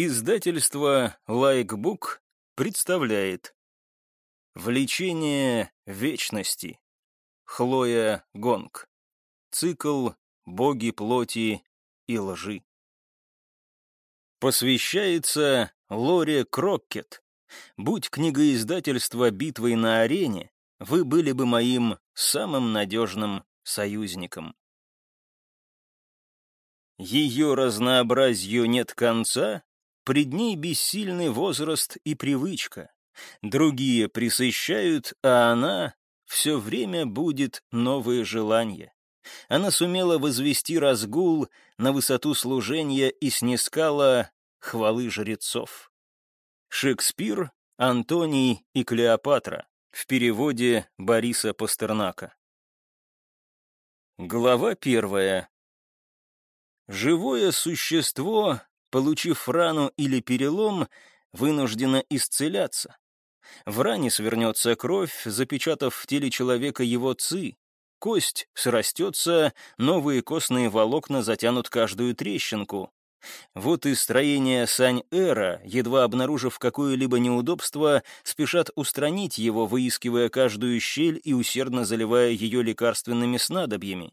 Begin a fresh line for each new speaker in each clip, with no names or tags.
Издательство «Лайкбук» представляет Влечение вечности. Хлоя Гонг. Цикл «Боги плоти и лжи». Посвящается Лоре Кроккет. Будь книга издательства «Битвой на арене», вы были бы моим самым надежным союзником. Ее разнообразию нет конца, Пред ней бессильный возраст и привычка. Другие присыщают, а она все время будет новые желания. Она сумела возвести разгул на высоту служения и снискала хвалы жрецов. Шекспир, Антоний и Клеопатра. В переводе Бориса Пастернака. Глава первая. Живое существо получив рану или перелом, вынуждена исцеляться. В ране свернется кровь, запечатав в теле человека его ци. Кость срастется, новые костные волокна затянут каждую трещинку. Вот и строение Сань-Эра, едва обнаружив какое-либо неудобство, спешат устранить его, выискивая каждую щель и усердно заливая ее лекарственными снадобьями.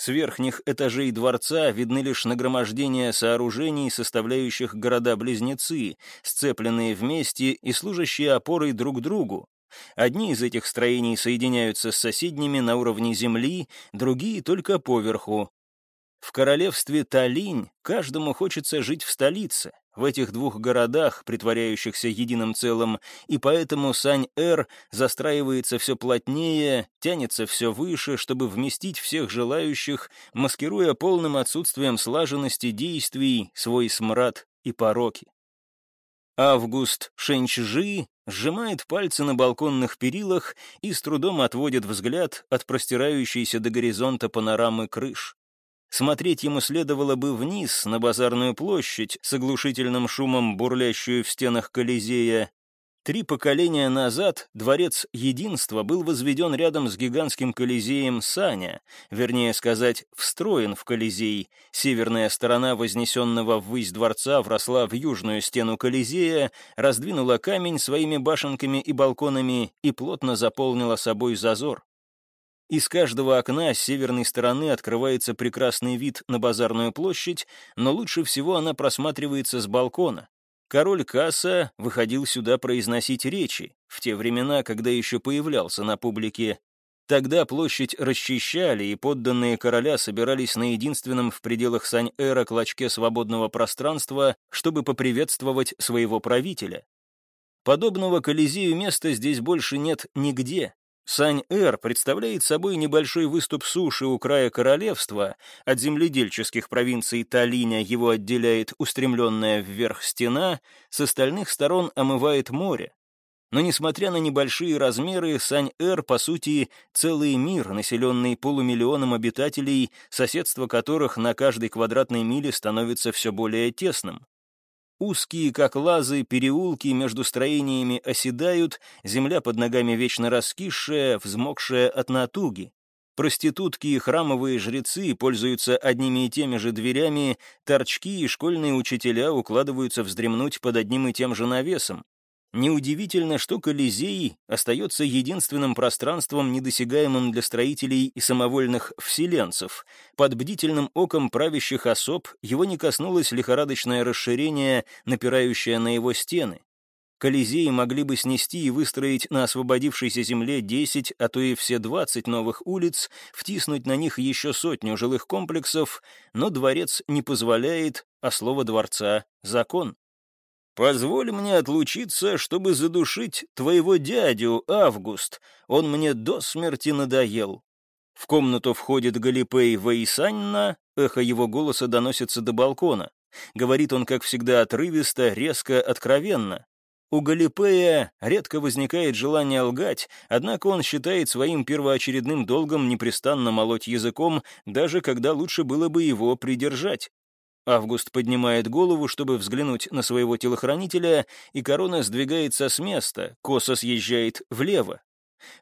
С верхних этажей дворца видны лишь нагромождения сооружений, составляющих города-близнецы, сцепленные вместе и служащие опорой друг другу. Одни из этих строений соединяются с соседними на уровне земли, другие только поверху. В королевстве Талинь каждому хочется жить в столице, в этих двух городах, притворяющихся единым целым, и поэтому Сань-Эр застраивается все плотнее, тянется все выше, чтобы вместить всех желающих, маскируя полным отсутствием слаженности действий свой смрад и пороки. Август Шенчжи сжимает пальцы на балконных перилах и с трудом отводит взгляд от простирающейся до горизонта панорамы крыш. Смотреть ему следовало бы вниз, на базарную площадь, с оглушительным шумом, бурлящую в стенах Колизея. Три поколения назад дворец Единства был возведен рядом с гигантским Колизеем Саня, вернее сказать, встроен в Колизей. Северная сторона вознесенного ввысь дворца вросла в южную стену Колизея, раздвинула камень своими башенками и балконами и плотно заполнила собой зазор. Из каждого окна с северной стороны открывается прекрасный вид на базарную площадь, но лучше всего она просматривается с балкона. Король Касса выходил сюда произносить речи, в те времена, когда еще появлялся на публике. Тогда площадь расчищали, и подданные короля собирались на единственном в пределах Сань-Эра клочке свободного пространства, чтобы поприветствовать своего правителя. Подобного Колизею места здесь больше нет нигде, Сань-Эр представляет собой небольшой выступ суши у края королевства, от земледельческих провинций Талиня его отделяет устремленная вверх стена, с остальных сторон омывает море. Но несмотря на небольшие размеры, Сань-Эр, по сути, целый мир, населенный полумиллионом обитателей, соседство которых на каждой квадратной миле становится все более тесным. Узкие, как лазы, переулки между строениями оседают, земля под ногами вечно раскисшая, взмокшая от натуги. Проститутки и храмовые жрецы пользуются одними и теми же дверями, торчки и школьные учителя укладываются вздремнуть под одним и тем же навесом. Неудивительно, что Колизей остается единственным пространством, недосягаемым для строителей и самовольных вселенцев. Под бдительным оком правящих особ его не коснулось лихорадочное расширение, напирающее на его стены. Колизеи могли бы снести и выстроить на освободившейся земле 10, а то и все 20 новых улиц, втиснуть на них еще сотню жилых комплексов, но дворец не позволяет, а слово дворца — закон. Позволь мне отлучиться, чтобы задушить твоего дядю, Август. Он мне до смерти надоел». В комнату входит Галипей Вейсанна, эхо его голоса доносится до балкона. Говорит он, как всегда, отрывисто, резко, откровенно. У Галипея редко возникает желание лгать, однако он считает своим первоочередным долгом непрестанно молоть языком, даже когда лучше было бы его придержать. Август поднимает голову, чтобы взглянуть на своего телохранителя, и корона сдвигается с места, косо съезжает влево.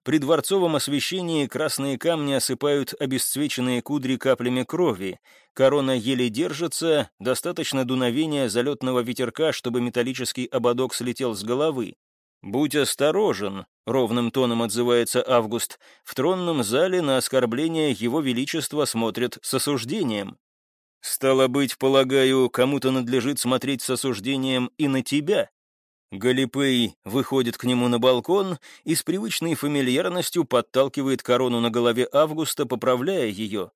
При дворцовом освещении красные камни осыпают обесцвеченные кудри каплями крови. Корона еле держится, достаточно дуновения залетного ветерка, чтобы металлический ободок слетел с головы. «Будь осторожен», — ровным тоном отзывается Август. «В тронном зале на оскорбление Его Величества смотрят с осуждением». «Стало быть, полагаю, кому-то надлежит смотреть с осуждением и на тебя». Галипей выходит к нему на балкон и с привычной фамильярностью подталкивает корону на голове Августа, поправляя ее.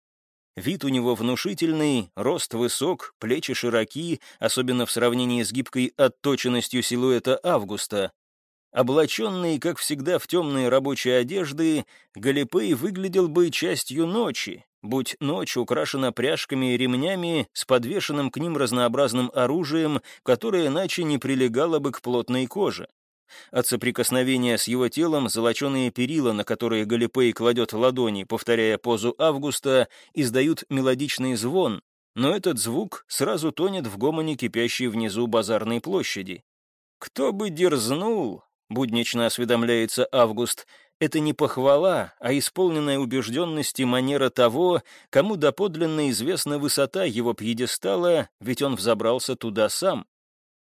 Вид у него внушительный, рост высок, плечи широки, особенно в сравнении с гибкой отточенностью силуэта Августа. Облаченный, как всегда, в темные рабочие одежды, Галипей выглядел бы частью ночи, будь ночь украшена пряжками и ремнями с подвешенным к ним разнообразным оружием, которое иначе не прилегало бы к плотной коже. От соприкосновения с его телом золоченые перила, на которые Галипей кладет ладони, повторяя позу Августа, издают мелодичный звон, но этот звук сразу тонет в гомоне, кипящей внизу базарной площади. Кто бы дерзнул, буднично осведомляется Август, это не похвала, а исполненная убежденности манера того, кому доподлинно известна высота его пьедестала, ведь он взобрался туда сам.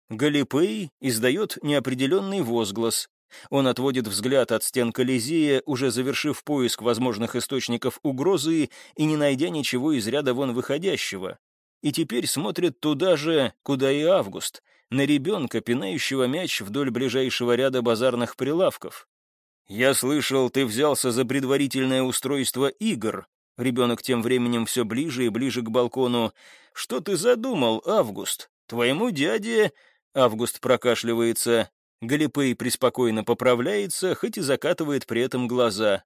Галипей издает неопределенный возглас. Он отводит взгляд от стен Колизея, уже завершив поиск возможных источников угрозы и не найдя ничего из ряда вон выходящего. И теперь смотрит туда же, куда и Август — на ребенка, пинающего мяч вдоль ближайшего ряда базарных прилавков. «Я слышал, ты взялся за предварительное устройство игр». Ребенок тем временем все ближе и ближе к балкону. «Что ты задумал, Август? Твоему дяде...» Август прокашливается. Галипей преспокойно поправляется, хоть и закатывает при этом глаза.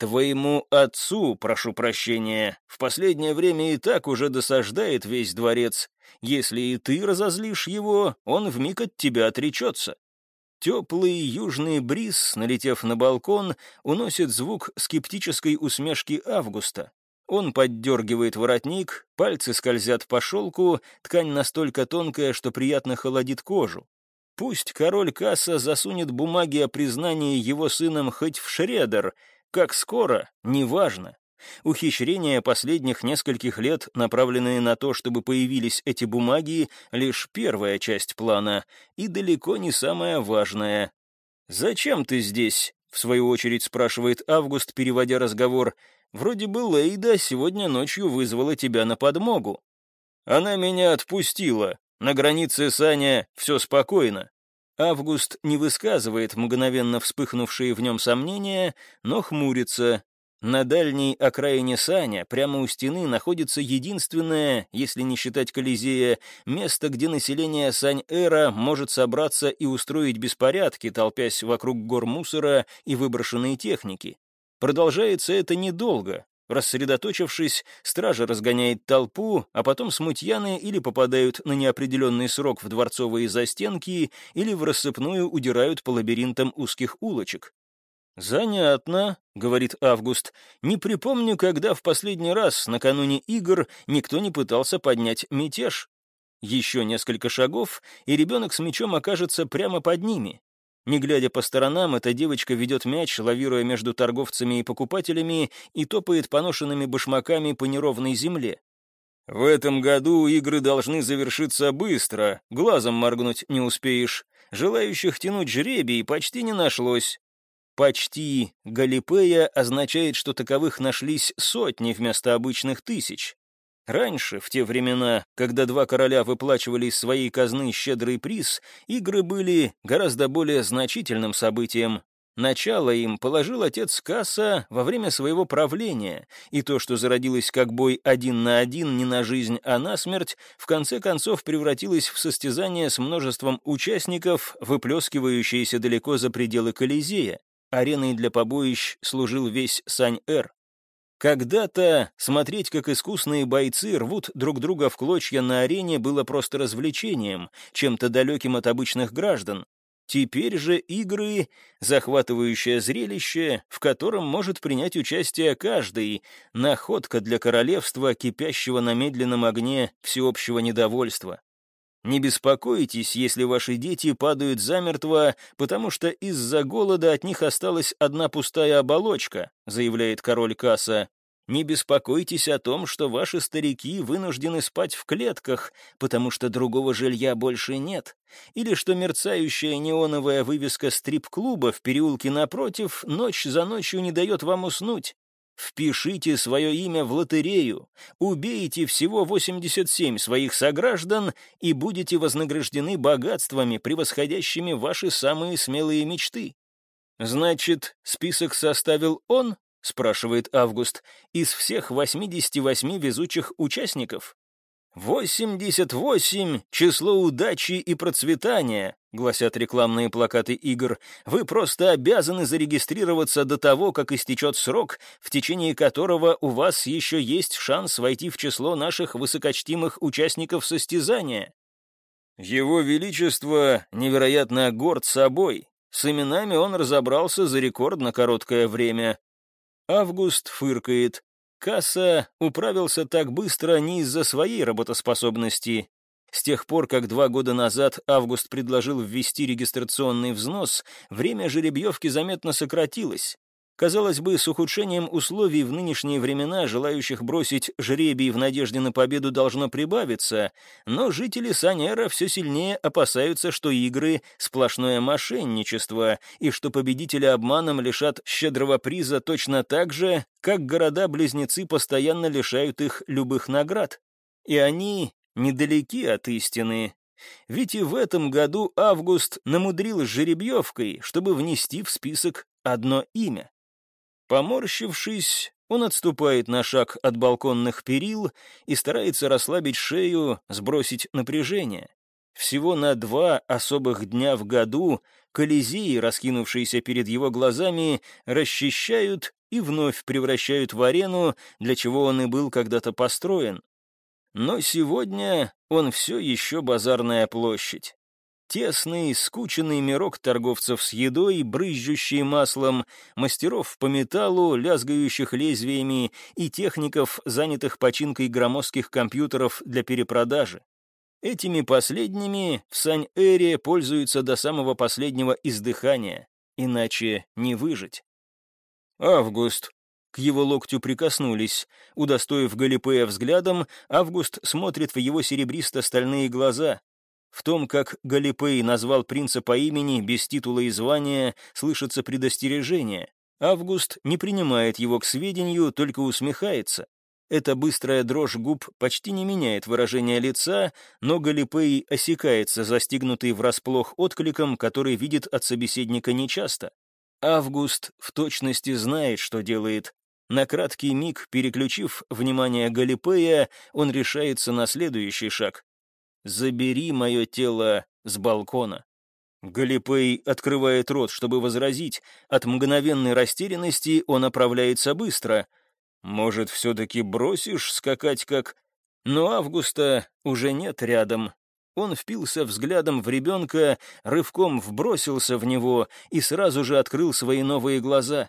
«Твоему отцу, прошу прощения, в последнее время и так уже досаждает весь дворец. Если и ты разозлишь его, он вмиг от тебя отречется». Теплый южный бриз, налетев на балкон, уносит звук скептической усмешки Августа. Он поддергивает воротник, пальцы скользят по шелку, ткань настолько тонкая, что приятно холодит кожу. Пусть король Касса засунет бумаги о признании его сыном хоть в шредер — как скоро, неважно. Ухищрения последних нескольких лет, направленные на то, чтобы появились эти бумаги, лишь первая часть плана, и далеко не самая важная. «Зачем ты здесь?» — в свою очередь спрашивает Август, переводя разговор. «Вроде бы Лейда сегодня ночью вызвала тебя на подмогу». «Она меня отпустила. На границе Саня все спокойно. Август не высказывает мгновенно вспыхнувшие в нем сомнения, но хмурится. На дальней окраине Саня, прямо у стены, находится единственное, если не считать Колизея, место, где население Сань-Эра может собраться и устроить беспорядки, толпясь вокруг гор мусора и выброшенной техники. Продолжается это недолго, Рассредоточившись, стража разгоняет толпу, а потом смутьяны или попадают на неопределенный срок в дворцовые застенки, или в рассыпную удирают по лабиринтам узких улочек. «Занятно», — говорит Август. «Не припомню, когда в последний раз, накануне игр, никто не пытался поднять мятеж. Еще несколько шагов, и ребенок с мечом окажется прямо под ними. Не глядя по сторонам, эта девочка ведет мяч, лавируя между торговцами и покупателями, и топает поношенными башмаками по неровной земле. «В этом году игры должны завершиться быстро, глазом моргнуть не успеешь. Желающих тянуть жребий почти не нашлось». «Почти» Галипея означает, что таковых нашлись сотни вместо обычных тысяч. Раньше, в те времена, когда два короля выплачивали из своей казны щедрый приз, игры были гораздо более значительным событием. Начало им положил отец Касса во время своего правления, и то, что зародилось как бой один на один, не на жизнь, а на смерть, в конце концов превратилось в состязание с множеством участников, выплескивающиеся далеко за пределы Колизея. Ареной для побоищ служил весь Сань-Эр. Когда-то смотреть, как искусные бойцы рвут друг друга в клочья на арене, было просто развлечением, чем-то далеким от обычных граждан. Теперь же игры — захватывающее зрелище, в котором может принять участие каждый, находка для королевства, кипящего на медленном огне всеобщего недовольства. Не беспокойтесь, если ваши дети падают замертво, потому что из-за голода от них осталась одна пустая оболочка, заявляет король Касса. Не беспокойтесь о том, что ваши старики вынуждены спать в клетках, потому что другого жилья больше нет, или что мерцающая неоновая вывеска стрип-клуба в переулке напротив ночь за ночью не дает вам уснуть. Впишите свое имя в лотерею, убейте всего 87 своих сограждан и будете вознаграждены богатствами, превосходящими ваши самые смелые мечты. Значит, список составил он, спрашивает Август, из всех 88 везучих участников? «Восемьдесят восемь — число удачи и процветания», — гласят рекламные плакаты игр. «Вы просто обязаны зарегистрироваться до того, как истечет срок, в течение которого у вас еще есть шанс войти в число наших высокочтимых участников состязания». Его Величество невероятно горд собой. С именами он разобрался за рекордно короткое время. Август фыркает. Касса управился так быстро не из-за своей работоспособности. С тех пор, как два года назад Август предложил ввести регистрационный взнос, время жеребьевки заметно сократилось. Казалось бы, с ухудшением условий в нынешние времена желающих бросить жребий в надежде на победу должно прибавиться, но жители Санера все сильнее опасаются, что игры — сплошное мошенничество, и что победителя обманом лишат щедрого приза точно так же, как города-близнецы постоянно лишают их любых наград. И они недалеки от истины. Ведь и в этом году Август намудрил с жеребьевкой, чтобы внести в список одно имя. Поморщившись, он отступает на шаг от балконных перил и старается расслабить шею, сбросить напряжение. Всего на два особых дня в году колизеи, раскинувшиеся перед его глазами, расчищают и вновь превращают в арену, для чего он и был когда-то построен. Но сегодня он все еще базарная площадь. Тесный, скученный мирок торговцев с едой, брызжущий маслом, мастеров по металлу, лязгающих лезвиями и техников, занятых починкой громоздких компьютеров для перепродажи. Этими последними в Сань-Эре пользуются до самого последнего издыхания, иначе не выжить. Август. К его локтю прикоснулись. Удостоив Галипея взглядом, Август смотрит в его серебристо-стальные глаза. В том, как Галипей назвал принца по имени, без титула и звания, слышится предостережение. Август не принимает его к сведению, только усмехается. Эта быстрая дрожь губ почти не меняет выражение лица, но Галипей осекается, застигнутый врасплох откликом, который видит от собеседника нечасто. Август в точности знает, что делает. На краткий миг, переключив внимание Галипея, он решается на следующий шаг. «Забери мое тело с балкона». Галипей открывает рот, чтобы возразить. От мгновенной растерянности он оправляется быстро. «Может, все-таки бросишь скакать как...» Но Августа уже нет рядом. Он впился взглядом в ребенка, рывком вбросился в него и сразу же открыл свои новые глаза.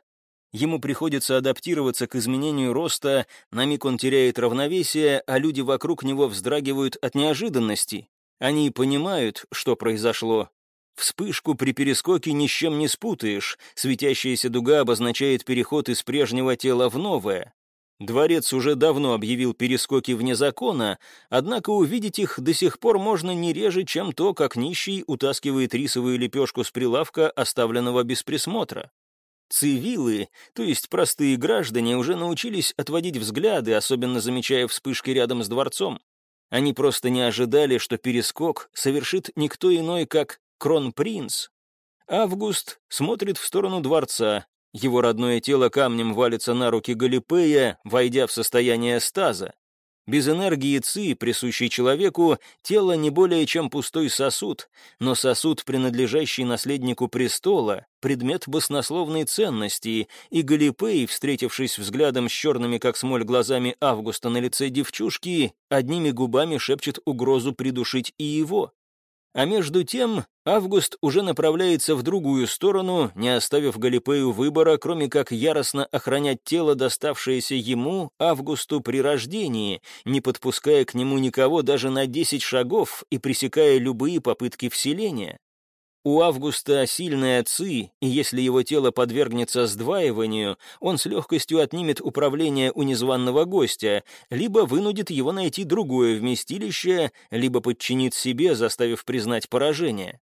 Ему приходится адаптироваться к изменению роста, на миг он теряет равновесие, а люди вокруг него вздрагивают от неожиданности. Они понимают, что произошло. Вспышку при перескоке ни с чем не спутаешь, светящаяся дуга обозначает переход из прежнего тела в новое. Дворец уже давно объявил перескоки вне закона, однако увидеть их до сих пор можно не реже, чем то, как нищий утаскивает рисовую лепешку с прилавка, оставленного без присмотра. Цивилы, то есть простые граждане, уже научились отводить взгляды, особенно замечая вспышки рядом с дворцом. Они просто не ожидали, что перескок совершит никто иной, как кронпринц. Август смотрит в сторону дворца. Его родное тело камнем валится на руки Галипея, войдя в состояние стаза. Без энергии ЦИ, присущей человеку, тело не более чем пустой сосуд, но сосуд, принадлежащий наследнику престола, предмет баснословной ценности, и Галипей, встретившись взглядом с черными, как смоль, глазами Августа на лице девчушки, одними губами шепчет угрозу придушить и его. А между тем Август уже направляется в другую сторону, не оставив Галипею выбора, кроме как яростно охранять тело, доставшееся ему, Августу, при рождении, не подпуская к нему никого даже на десять шагов и пресекая любые попытки вселения. У Августа сильные отцы, и если его тело подвергнется сдваиванию, он с легкостью отнимет управление у незваного гостя, либо вынудит его найти другое вместилище, либо подчинит себе, заставив признать поражение.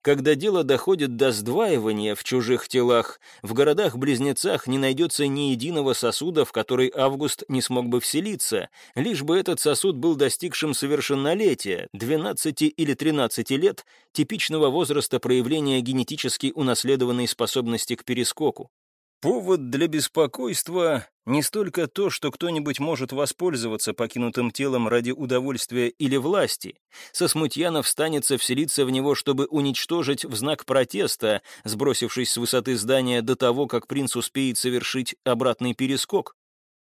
Когда дело доходит до сдваивания в чужих телах, в городах-близнецах не найдется ни единого сосуда, в который Август не смог бы вселиться, лишь бы этот сосуд был достигшим совершеннолетия, 12 или 13 лет, типичного возраста проявления генетически унаследованной способности к перескоку. Повод для беспокойства не столько то, что кто-нибудь может воспользоваться покинутым телом ради удовольствия или власти. Со смутьянов станется вселиться в него, чтобы уничтожить в знак протеста, сбросившись с высоты здания до того, как принц успеет совершить обратный перескок.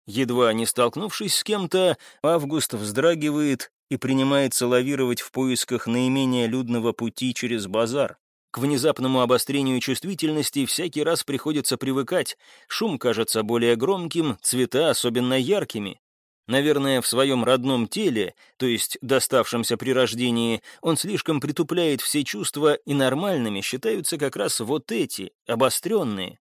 Едва не столкнувшись с кем-то, Август вздрагивает и принимается лавировать в поисках наименее людного пути через базар. К внезапному обострению чувствительности всякий раз приходится привыкать. Шум кажется более громким, цвета особенно яркими. Наверное, в своем родном теле, то есть доставшемся при рождении, он слишком притупляет все чувства, и нормальными считаются как раз вот эти, обостренные.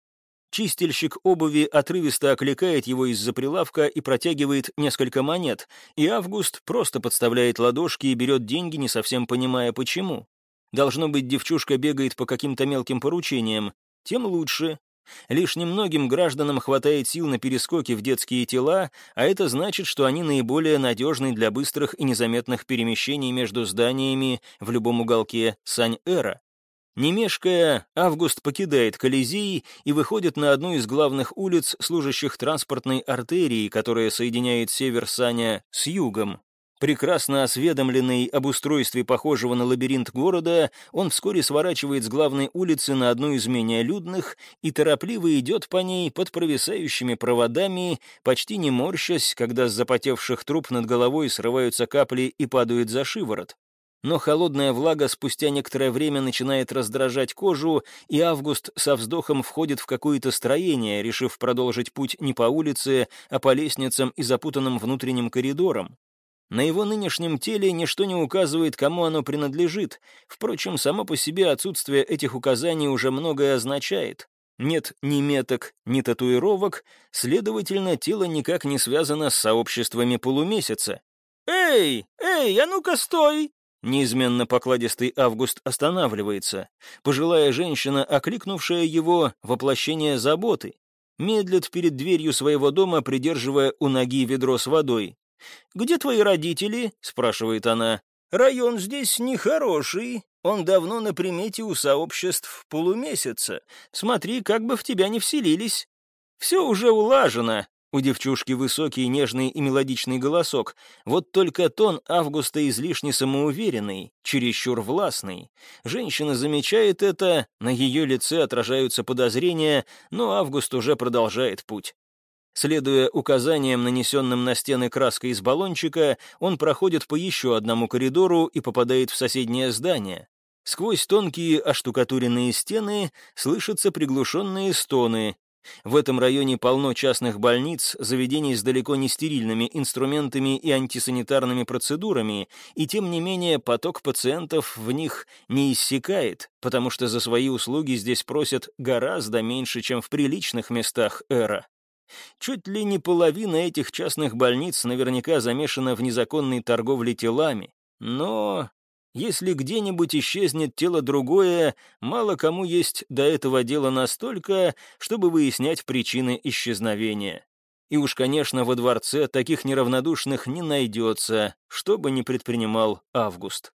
Чистильщик обуви отрывисто окликает его из-за прилавка и протягивает несколько монет, и Август просто подставляет ладошки и берет деньги, не совсем понимая почему. Должно быть, девчушка бегает по каким-то мелким поручениям. Тем лучше. Лишь немногим гражданам хватает сил на перескоки в детские тела, а это значит, что они наиболее надежны для быстрых и незаметных перемещений между зданиями в любом уголке Сань-Эра. Не мешкая, Август покидает Колизей и выходит на одну из главных улиц, служащих транспортной артерией, которая соединяет север Саня с югом. Прекрасно осведомленный об устройстве похожего на лабиринт города, он вскоре сворачивает с главной улицы на одну из менее людных и торопливо идет по ней под провисающими проводами, почти не морщась, когда с запотевших труб над головой срываются капли и падают за шиворот. Но холодная влага спустя некоторое время начинает раздражать кожу, и Август со вздохом входит в какое-то строение, решив продолжить путь не по улице, а по лестницам и запутанным внутренним коридорам. На его нынешнем теле ничто не указывает, кому оно принадлежит. Впрочем, само по себе отсутствие этих указаний уже многое означает. Нет ни меток, ни татуировок, следовательно, тело никак не связано с сообществами полумесяца. «Эй, эй, а ну-ка стой!» Неизменно покладистый Август останавливается. Пожилая женщина, окликнувшая его, воплощение заботы. Медлит перед дверью своего дома, придерживая у ноги ведро с водой. «Где твои родители?» — спрашивает она. «Район здесь нехороший. Он давно на примете у сообществ полумесяца. Смотри, как бы в тебя не вселились. Все уже улажено». У девчушки высокий, нежный и мелодичный голосок. Вот только тон Августа излишне самоуверенный, чересчур властный. Женщина замечает это, на ее лице отражаются подозрения, но Август уже продолжает путь. Следуя указаниям, нанесенным на стены краской из баллончика, он проходит по еще одному коридору и попадает в соседнее здание. Сквозь тонкие оштукатуренные стены слышатся приглушенные стоны. В этом районе полно частных больниц, заведений с далеко не стерильными инструментами и антисанитарными процедурами, и тем не менее поток пациентов в них не иссякает, потому что за свои услуги здесь просят гораздо меньше, чем в приличных местах эра. Чуть ли не половина этих частных больниц наверняка замешана в незаконной торговле телами. Но если где-нибудь исчезнет тело другое, мало кому есть до этого дела настолько, чтобы выяснять причины исчезновения. И уж, конечно, во дворце таких неравнодушных не найдется, что бы ни предпринимал Август.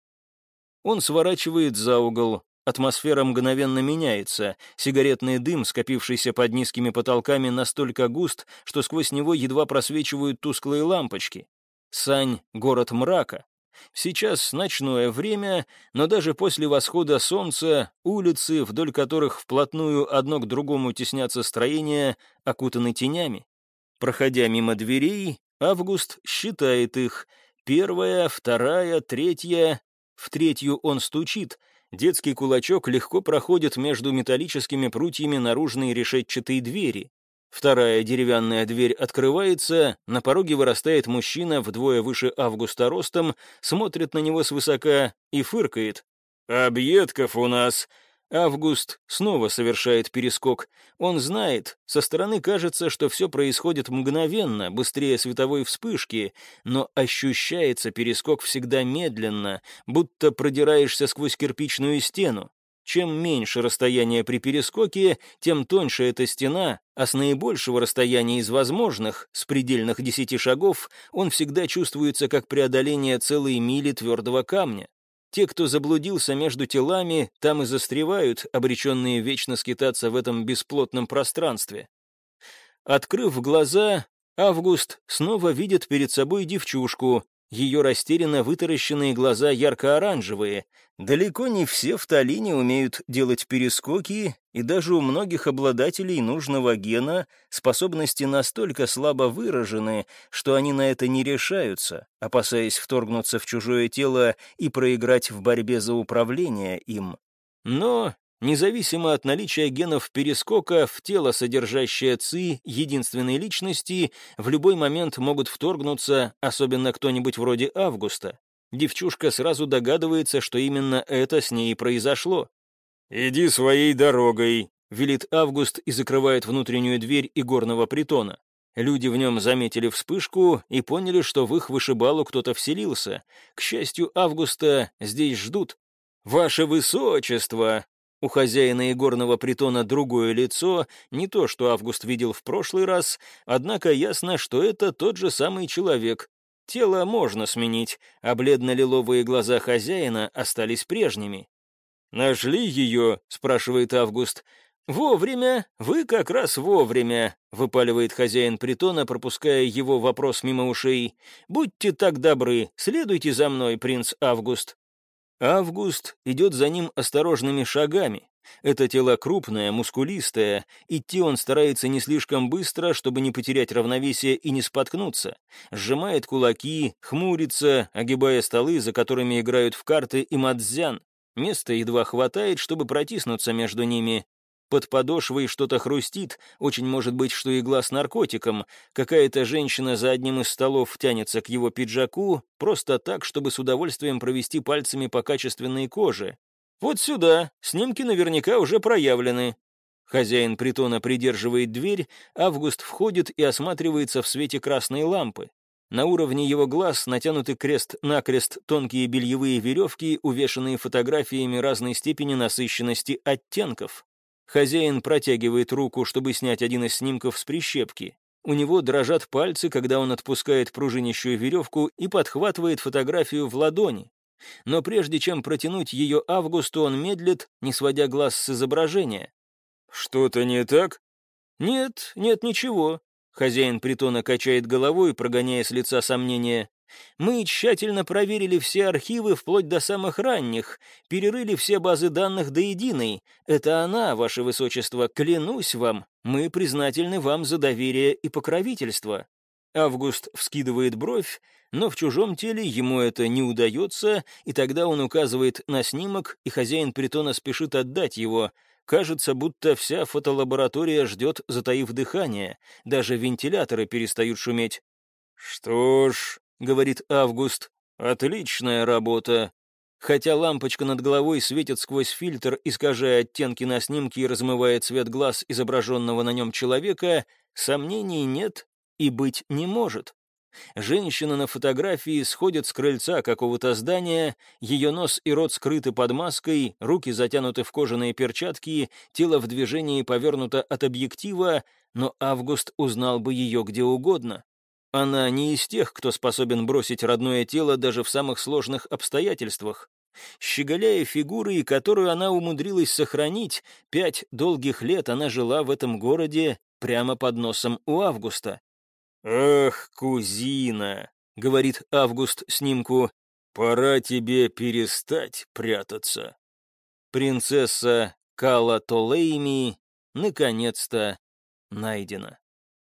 Он сворачивает за угол, Атмосфера мгновенно меняется. Сигаретный дым, скопившийся под низкими потолками, настолько густ, что сквозь него едва просвечивают тусклые лампочки. Сань — город мрака. Сейчас ночное время, но даже после восхода солнца улицы, вдоль которых вплотную одно к другому теснятся строения, окутаны тенями. Проходя мимо дверей, Август считает их. Первая, вторая, третья. в третью он стучит. Детский кулачок легко проходит между металлическими прутьями наружной решетчатой двери. Вторая деревянная дверь открывается, на пороге вырастает мужчина вдвое выше Августа ростом, смотрит на него свысока и фыркает. «Объедков у нас!» Август снова совершает перескок. Он знает, со стороны кажется, что все происходит мгновенно, быстрее световой вспышки, но ощущается перескок всегда медленно, будто продираешься сквозь кирпичную стену. Чем меньше расстояние при перескоке, тем тоньше эта стена, а с наибольшего расстояния из возможных, с предельных десяти шагов, он всегда чувствуется как преодоление целой мили твердого камня. Те, кто заблудился между телами, там и застревают, обреченные вечно скитаться в этом бесплотном пространстве. Открыв глаза, Август снова видит перед собой девчушку, ее растерянно вытаращенные глаза ярко-оранжевые. Далеко не все в Талине умеют делать перескоки, и даже у многих обладателей нужного гена способности настолько слабо выражены, что они на это не решаются, опасаясь вторгнуться в чужое тело и проиграть в борьбе за управление им. Но Независимо от наличия генов перескока, в тело, содержащее ЦИ единственной личности, в любой момент могут вторгнуться, особенно кто-нибудь вроде Августа. Девчушка сразу догадывается, что именно это с ней произошло. «Иди своей дорогой», — велит Август и закрывает внутреннюю дверь игорного притона. Люди в нем заметили вспышку и поняли, что в их вышибалу кто-то вселился. К счастью, Августа здесь ждут. «Ваше Высочество!» У хозяина игорного притона другое лицо, не то, что Август видел в прошлый раз, однако ясно, что это тот же самый человек. Тело можно сменить, а бледно-лиловые глаза хозяина остались прежними. «Нашли ее?» — спрашивает Август. «Вовремя, вы как раз вовремя», — выпаливает хозяин притона, пропуская его вопрос мимо ушей. «Будьте так добры, следуйте за мной, принц Август». Август идет за ним осторожными шагами. Это тело крупное, мускулистое, идти он старается не слишком быстро, чтобы не потерять равновесие и не споткнуться. Сжимает кулаки, хмурится, огибая столы, за которыми играют в карты и мадзян. Места едва хватает, чтобы протиснуться между ними. Под подошвой что-то хрустит, очень может быть, что игла с наркотиком. Какая-то женщина за одним из столов тянется к его пиджаку, просто так, чтобы с удовольствием провести пальцами по качественной коже. Вот сюда, снимки наверняка уже проявлены. Хозяин притона придерживает дверь, Август входит и осматривается в свете красной лампы. На уровне его глаз натянуты крест-накрест тонкие бельевые веревки, увешанные фотографиями разной степени насыщенности оттенков. Хозяин протягивает руку, чтобы снять один из снимков с прищепки. У него дрожат пальцы, когда он отпускает пружинищую веревку и подхватывает фотографию в ладони. Но прежде чем протянуть ее Августу, он медлит, не сводя глаз с изображения. «Что-то не так?» «Нет, нет, ничего». Хозяин притона качает головой, прогоняя с лица сомнения. Мы тщательно проверили все архивы вплоть до самых ранних, перерыли все базы данных до единой. Это она, ваше высочество, клянусь вам. Мы признательны вам за доверие и покровительство». Август вскидывает бровь, но в чужом теле ему это не удается, и тогда он указывает на снимок, и хозяин притона спешит отдать его. Кажется, будто вся фотолаборатория ждет, затаив дыхание. Даже вентиляторы перестают шуметь. «Что ж», — говорит Август. «Отличная работа». Хотя лампочка над головой светит сквозь фильтр, искажая оттенки на снимке и размывая цвет глаз изображенного на нем человека, сомнений нет и быть не может. Женщина на фотографии сходит с крыльца какого-то здания, ее нос и рот скрыты под маской, руки затянуты в кожаные перчатки, тело в движении повернуто от объектива, но Август узнал бы ее где угодно. Она не из тех, кто способен бросить родное тело даже в самых сложных обстоятельствах. Щеголяя фигурой, которую она умудрилась сохранить, пять долгих лет она жила в этом городе прямо под носом у Августа. «Ах, кузина!» — говорит Август снимку. «Пора тебе перестать прятаться». Принцесса Кала Толейми наконец-то найдена.